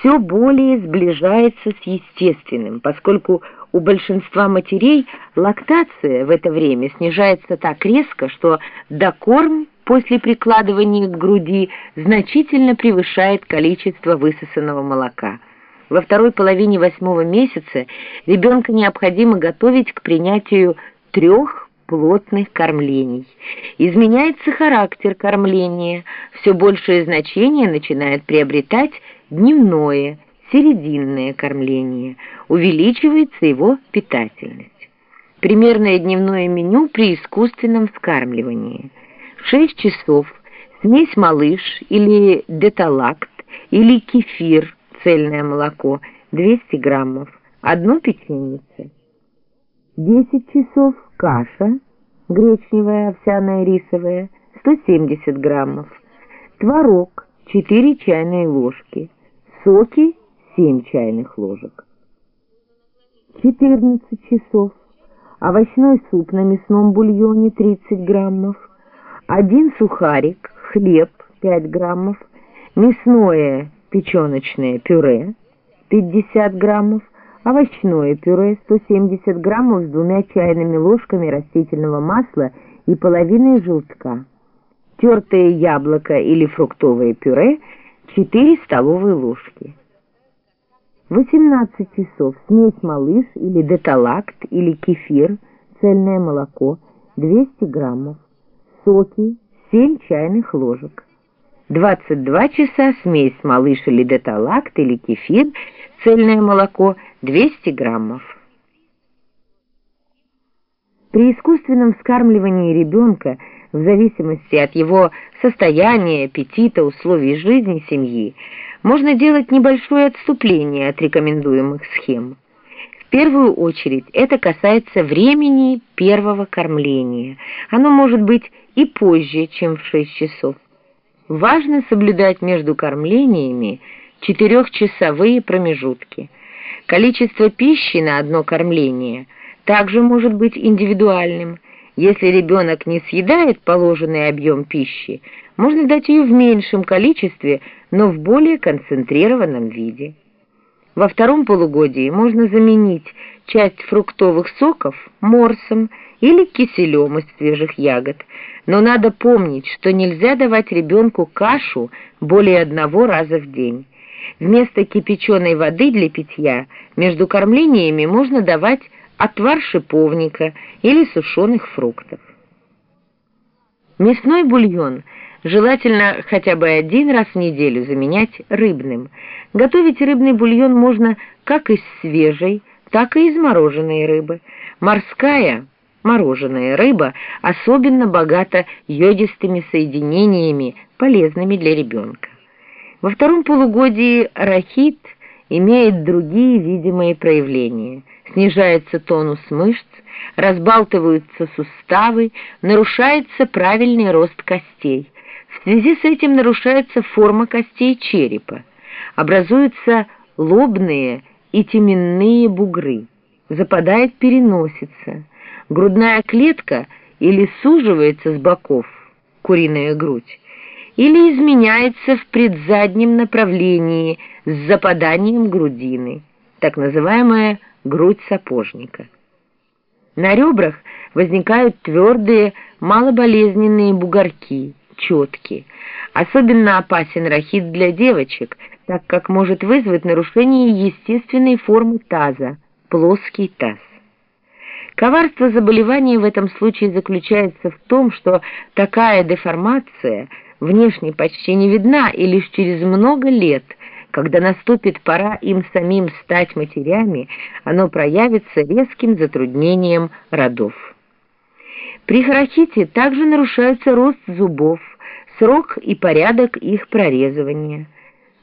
все более сближается с естественным, поскольку у большинства матерей лактация в это время снижается так резко, что докорм после прикладывания к груди значительно превышает количество высосанного молока. Во второй половине восьмого месяца ребенка необходимо готовить к принятию трех плотных кормлений. Изменяется характер кормления, все большее значение начинает приобретать дневное, серединное кормление, увеличивается его питательность. Примерное дневное меню при искусственном вскармливании. В 6 часов смесь малыш или деталакт или кефир, цельное молоко, 200 граммов, одно печеньице. 10 часов каша, гречневая, овсяная, рисовая, 170 граммов, творог, 4 чайные ложки, соки 7 чайных ложек. 14 часов. Овощной суп на мясном бульоне 30 граммов. Один сухарик, хлеб 5 граммов. Мясное печеночное пюре 50 граммов. Овощное пюре 170 граммов с двумя чайными ложками растительного масла и половиной желтка. Тертое яблоко или фруктовое пюре – 4 столовые ложки. 18 часов смесь малыш или деталакт или кефир, цельное молоко 200 граммов, соки 7 чайных ложек. 22 часа смесь малыш или деталакт или кефир, цельное молоко 200 граммов. При искусственном вскармливании ребенка в зависимости от его состояния, аппетита, условий жизни семьи, можно делать небольшое отступление от рекомендуемых схем. В первую очередь это касается времени первого кормления. Оно может быть и позже, чем в 6 часов. Важно соблюдать между кормлениями четырехчасовые промежутки. Количество пищи на одно кормление также может быть индивидуальным – если ребенок не съедает положенный объем пищи, можно дать ее в меньшем количестве, но в более концентрированном виде. Во втором полугодии можно заменить часть фруктовых соков морсом или киселем из свежих ягод, но надо помнить, что нельзя давать ребенку кашу более одного раза в день. Вместо кипяченой воды для питья между кормлениями можно давать отвар шиповника или сушеных фруктов. Мясной бульон желательно хотя бы один раз в неделю заменять рыбным. Готовить рыбный бульон можно как из свежей, так и из мороженой рыбы. Морская, мороженая рыба особенно богата йодистыми соединениями, полезными для ребенка. Во втором полугодии рахит имеет другие видимые проявления – снижается тонус мышц, разбалтываются суставы, нарушается правильный рост костей. В связи с этим нарушается форма костей черепа, образуются лобные и теменные бугры, западает переносица, грудная клетка или суживается с боков, куриная грудь, или изменяется в предзаднем направлении с западанием грудины, так называемая грудь сапожника. На ребрах возникают твердые, малоболезненные бугорки, четки. Особенно опасен рахит для девочек, так как может вызвать нарушение естественной формы таза, плоский таз. Коварство заболевания в этом случае заключается в том, что такая деформация внешне почти не видна и лишь через много лет – когда наступит пора им самим стать матерями, оно проявится резким затруднением родов. При хорохите также нарушается рост зубов, срок и порядок их прорезывания.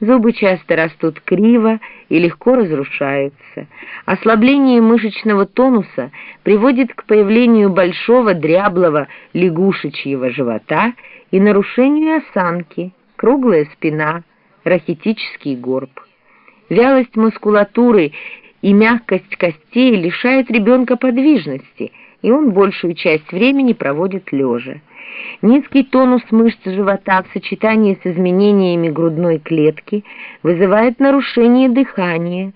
Зубы часто растут криво и легко разрушаются. Ослабление мышечного тонуса приводит к появлению большого дряблого лягушечьего живота и нарушению осанки, круглая спина, рахитический горб. Вялость мускулатуры и мягкость костей лишают ребенка подвижности, и он большую часть времени проводит лежа. Низкий тонус мышц живота в сочетании с изменениями грудной клетки вызывает нарушение дыхания,